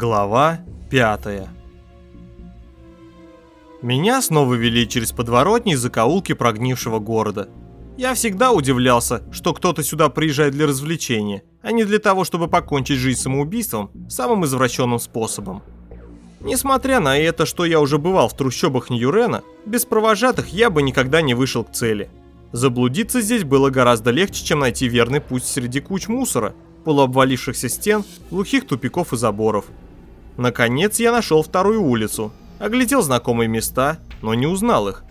Глава 5 Меня снова вели через подворотни и закоулки прогнившего города. Я всегда удивлялся, что кто-то сюда приезжает для развлечения, а не для того, чтобы покончить жизнь самоубийством самым извращенным способом. Несмотря на это, что я уже бывал в трущобах Ньюрена, без провожатых я бы никогда не вышел к цели. Заблудиться здесь было гораздо легче, чем найти верный путь среди куч мусора, полуобвалившихся стен, глухих тупиков и заборов. Наконец я нашел вторую улицу, оглядел знакомые места, но не узнал их.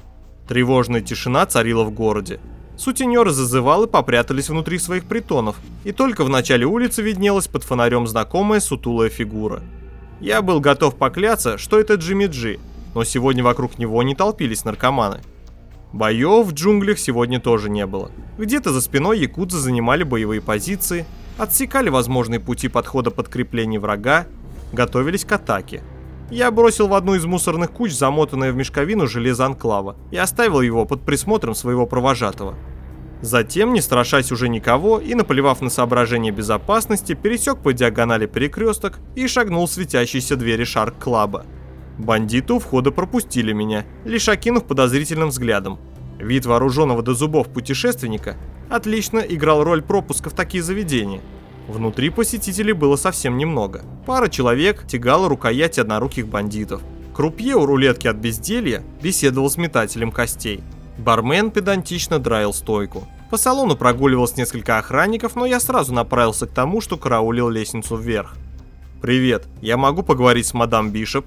Тревожная тишина царила в городе. Сутенеры зазывалы попрятались внутри своих притонов, и только в начале улицы виднелась под фонарем знакомая сутулая фигура. Я был готов покляться, что это Джимми Джи, но сегодня вокруг него не толпились наркоманы. Боев в джунглях сегодня тоже не было. Где-то за спиной якудзы занимали боевые позиции, отсекали возможные пути подхода подкреплений врага, готовились к атаке. Я бросил в одну из мусорных куч замотанное в мешковину железо анклава и оставил его под присмотром своего провожатого. Затем, не страшась уже никого и наплевав на соображение безопасности, пересек по диагонали перекресток и шагнул в светящиеся двери Шарк-клаба. Бандиты у входа пропустили меня, лишь окинув подозрительным взглядом. Вид вооруженного до зубов путешественника отлично играл роль пропуска в такие заведения. Внутри посетителей было совсем немного. Пара человек тягала рукояти одноруких бандитов. Крупье у рулетки от безделья беседовал с метателем костей. Бармен педантично драил стойку. По салону прогуливалось несколько охранников, но я сразу направился к тому, что караулил лестницу вверх. «Привет, я могу поговорить с мадам Бишоп?»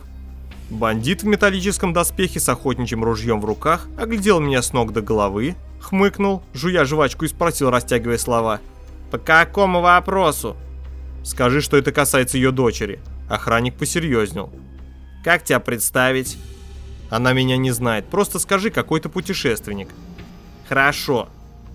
Бандит в металлическом доспехе с охотничьим ружьем в руках оглядел меня с ног до головы, хмыкнул, жуя жвачку и спросил, растягивая слова. «По какому вопросу?» «Скажи, что это касается ее дочери». Охранник посерьезнел. «Как тебя представить?» «Она меня не знает, просто скажи, какой то путешественник». «Хорошо».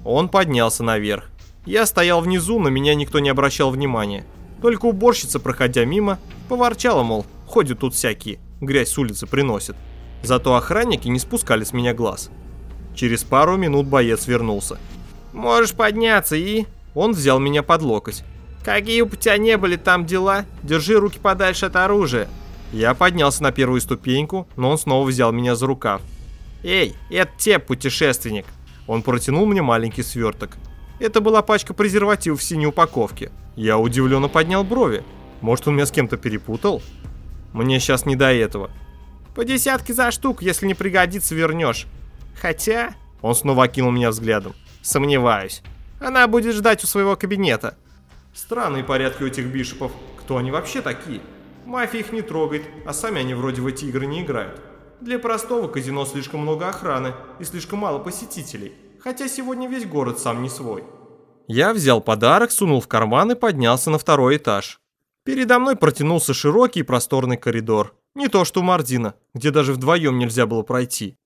Он поднялся наверх. Я стоял внизу, но меня никто не обращал внимания. Только уборщица, проходя мимо, поворчала, мол, ходят тут всякие грязь с улицы приносит. Зато охранники не спускали с меня глаз. Через пару минут боец вернулся. «Можешь подняться и...» Он взял меня под локоть. «Какие у тебя не были там дела? Держи руки подальше от оружия». Я поднялся на первую ступеньку, но он снова взял меня за рукав. «Эй, это те, путешественник!» Он протянул мне маленький сверток. Это была пачка презервативов в синей упаковке. Я удивленно поднял брови. Может, он меня с кем-то перепутал? Мне сейчас не до этого. По десятке за штук, если не пригодится, вернешь. Хотя... Он снова окинул меня взглядом. Сомневаюсь. Она будет ждать у своего кабинета. Странные порядки у этих бишопов. Кто они вообще такие? Мафия их не трогает, а сами они вроде в эти игры не играют. Для простого казино слишком много охраны и слишком мало посетителей. Хотя сегодня весь город сам не свой. Я взял подарок, сунул в карман и поднялся на второй этаж. Передо мной протянулся широкий и просторный коридор. Не то что у Мардина, где даже вдвоем нельзя было пройти.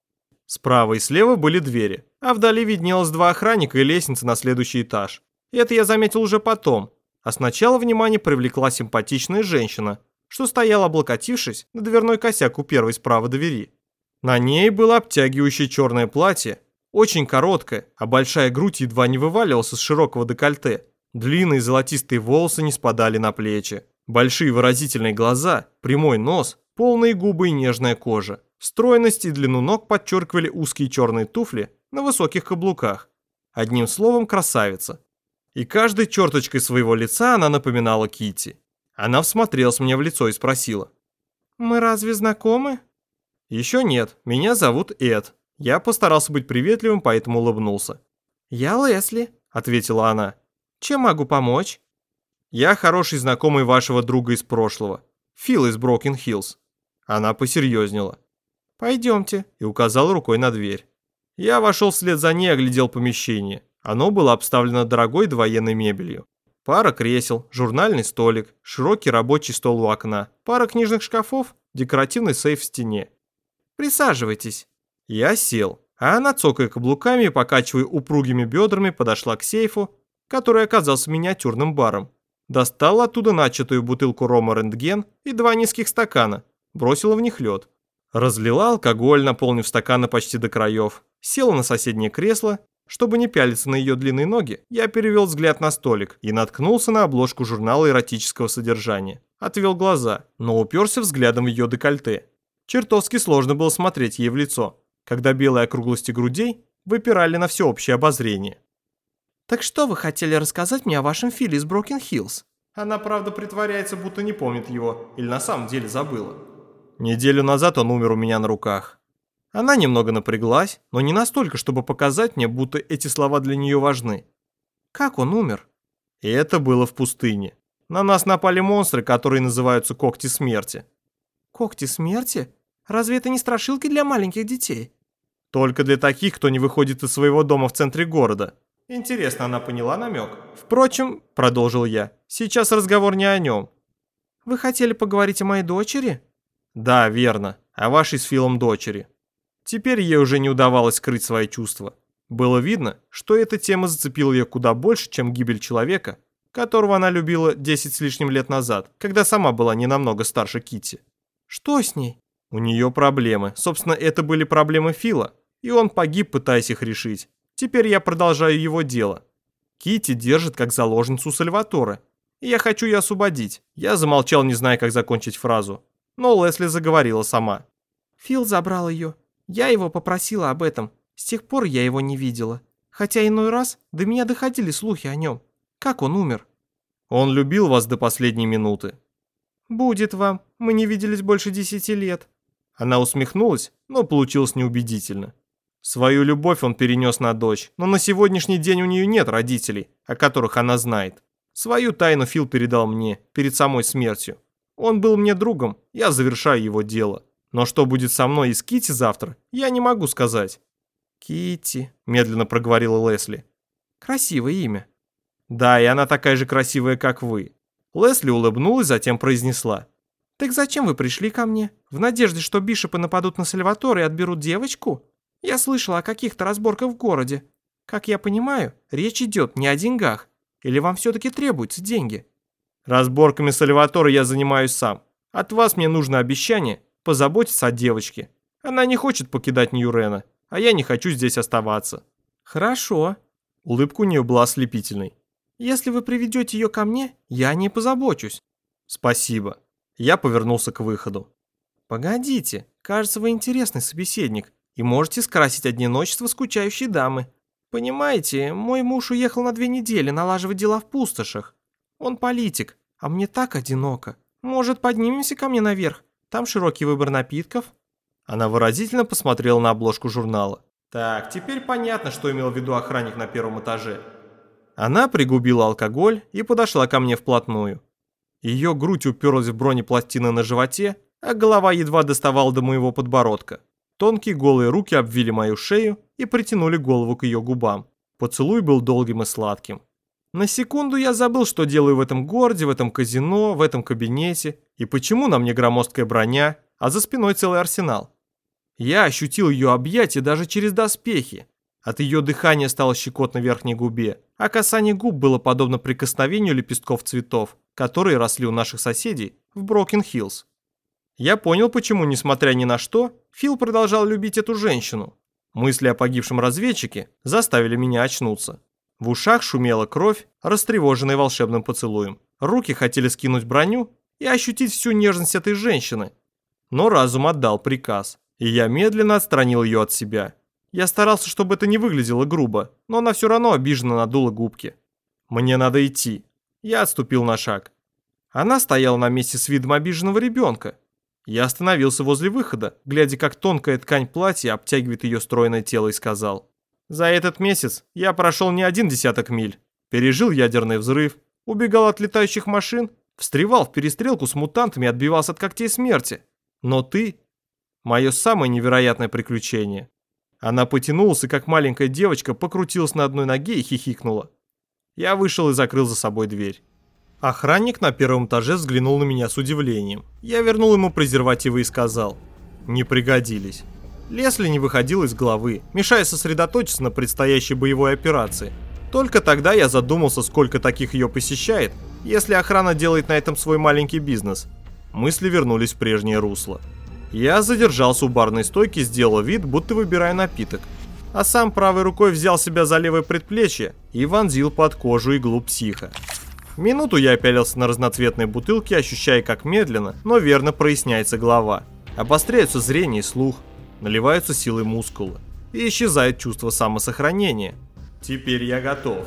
Справа и слева были двери, а вдали виднелось два охранника и лестница на следующий этаж. Это я заметил уже потом. А сначала внимание привлекла симпатичная женщина, что стояла облокотившись на дверной косяк у первой справа двери. На ней было обтягивающее черное платье, очень короткое, а большая грудь едва не вываливалась из широкого декольте. Длинные золотистые волосы не спадали на плечи. Большие выразительные глаза, прямой нос, полные губы и нежная кожа. Стройность и длину ног подчеркивали узкие черные туфли на высоких каблуках. Одним словом, красавица. И каждой черточкой своего лица она напоминала Кити. Она всмотрелась мне в лицо и спросила. «Мы разве знакомы?» «Еще нет. Меня зовут Эд». Я постарался быть приветливым, поэтому улыбнулся. «Я Лесли», — ответила она. «Чем могу помочь?» Я хороший знакомый вашего друга из прошлого. Фил из Брокен Хиллз. Она посерьезнела. Пойдемте, и указал рукой на дверь. Я вошел вслед за ней и оглядел помещение. Оно было обставлено дорогой двоенной мебелью. Пара кресел, журнальный столик, широкий рабочий стол у окна, пара книжных шкафов, декоративный сейф в стене. «Присаживайтесь». Я сел, а она, цокая каблуками и покачивая упругими бедрами, подошла к сейфу, который оказался миниатюрным баром. Достала оттуда начатую бутылку рома рентген и два низких стакана, бросила в них лед. Разлила алкоголь, наполнив стаканы почти до краев, села на соседнее кресло. Чтобы не пялиться на ее длинные ноги, я перевел взгляд на столик и наткнулся на обложку журнала эротического содержания. Отвел глаза, но уперся взглядом в ее декольте. Чертовски сложно было смотреть ей в лицо, когда белые округлости грудей выпирали на всеобщее обозрение. «Так что вы хотели рассказать мне о вашем Филе из Брокен-Хиллз?» Она, правда, притворяется, будто не помнит его, или на самом деле забыла. Неделю назад он умер у меня на руках. Она немного напряглась, но не настолько, чтобы показать мне, будто эти слова для нее важны. Как он умер? И это было в пустыне. На нас напали монстры, которые называются когти смерти. Когти смерти? Разве это не страшилки для маленьких детей? Только для таких, кто не выходит из своего дома в центре города. Интересно, она поняла намек? Впрочем, продолжил я, сейчас разговор не о нем. Вы хотели поговорить о моей дочери? Да, верно, о вашей с Филом дочери. Теперь ей уже не удавалось скрыть свои чувства. Было видно, что эта тема зацепила ее куда больше, чем гибель человека, которого она любила 10 с лишним лет назад, когда сама была не намного старше Кити. Что с ней? У нее проблемы. Собственно, это были проблемы Фила, и он погиб, пытаясь их решить. Теперь я продолжаю его дело. Кити держит как заложницу Сальваторе. И я хочу ее освободить. Я замолчал, не зная, как закончить фразу. Но Лесли заговорила сама. Фил забрал ее. Я его попросила об этом. С тех пор я его не видела. Хотя иной раз до меня доходили слухи о нем. Как он умер? Он любил вас до последней минуты. Будет вам. Мы не виделись больше десяти лет. Она усмехнулась, но получилось неубедительно. Свою любовь он перенес на дочь, но на сегодняшний день у нее нет родителей, о которых она знает. Свою тайну Фил передал мне, перед самой смертью. Он был мне другом, я завершаю его дело. Но что будет со мной и с Кити завтра, я не могу сказать. Кити, медленно проговорила Лесли. Красивое имя. Да, и она такая же красивая, как вы. Лесли улыбнулась, затем произнесла. Так зачем вы пришли ко мне? В надежде, что бишопы нападут на Сальваторе и отберут девочку? Я слышала о каких-то разборках в городе. Как я понимаю, речь идет не о деньгах. Или вам все-таки требуются деньги? Разборками Сальватора я занимаюсь сам. От вас мне нужно обещание позаботиться о девочке. Она не хочет покидать Ньюрена, а я не хочу здесь оставаться. Хорошо. Улыбка у нее была ослепительной. Если вы приведете ее ко мне, я о ней позабочусь. Спасибо. Я повернулся к выходу. Погодите, кажется, вы интересный собеседник и можете скрасить одиночество скучающей дамы. Понимаете, мой муж уехал на две недели налаживать дела в пустошах. Он политик, а мне так одиноко. Может, поднимемся ко мне наверх? Там широкий выбор напитков». Она выразительно посмотрела на обложку журнала. «Так, теперь понятно, что имел в виду охранник на первом этаже». Она пригубила алкоголь и подошла ко мне вплотную. Ее грудь уперлась в бронепластины на животе, а голова едва доставала до моего подбородка. Тонкие голые руки обвили мою шею и притянули голову к ее губам. Поцелуй был долгим и сладким. На секунду я забыл, что делаю в этом городе, в этом казино, в этом кабинете, и почему на мне громоздкая броня, а за спиной целый арсенал. Я ощутил ее объятия даже через доспехи. От ее дыхания стало щекотно верхней губе, а касание губ было подобно прикосновению лепестков цветов, которые росли у наших соседей в Брокен-Хиллз. Я понял, почему, несмотря ни на что, Фил продолжал любить эту женщину. Мысли о погибшем разведчике заставили меня очнуться. В ушах шумела кровь, растревоженная волшебным поцелуем. Руки хотели скинуть броню и ощутить всю нежность этой женщины. Но разум отдал приказ, и я медленно отстранил ее от себя. Я старался, чтобы это не выглядело грубо, но она все равно обиженно надула губки. «Мне надо идти». Я отступил на шаг. Она стояла на месте с видом обиженного ребенка, я остановился возле выхода, глядя, как тонкая ткань платья обтягивает ее стройное тело и сказал. За этот месяц я прошел не один десяток миль, пережил ядерный взрыв, убегал от летающих машин, встревал в перестрелку с мутантами отбивался от когтей смерти. Но ты – мое самое невероятное приключение. Она потянулась и, как маленькая девочка, покрутилась на одной ноге и хихикнула. Я вышел и закрыл за собой дверь. Охранник на первом этаже взглянул на меня с удивлением. Я вернул ему презервативы и сказал. Не пригодились. Лесли не выходил из головы, мешая сосредоточиться на предстоящей боевой операции. Только тогда я задумался, сколько таких ее посещает, если охрана делает на этом свой маленький бизнес. Мысли вернулись в прежнее русло. Я задержался у барной стойки, сделал вид, будто выбираю напиток. А сам правой рукой взял себя за левое предплечье и вонзил под кожу иглу психа. Минуту я пялился на разноцветные бутылки, ощущая, как медленно, но верно проясняется голова. Обостряются зрение и слух, наливаются силой мускулы. И исчезает чувство самосохранения. Теперь я готов.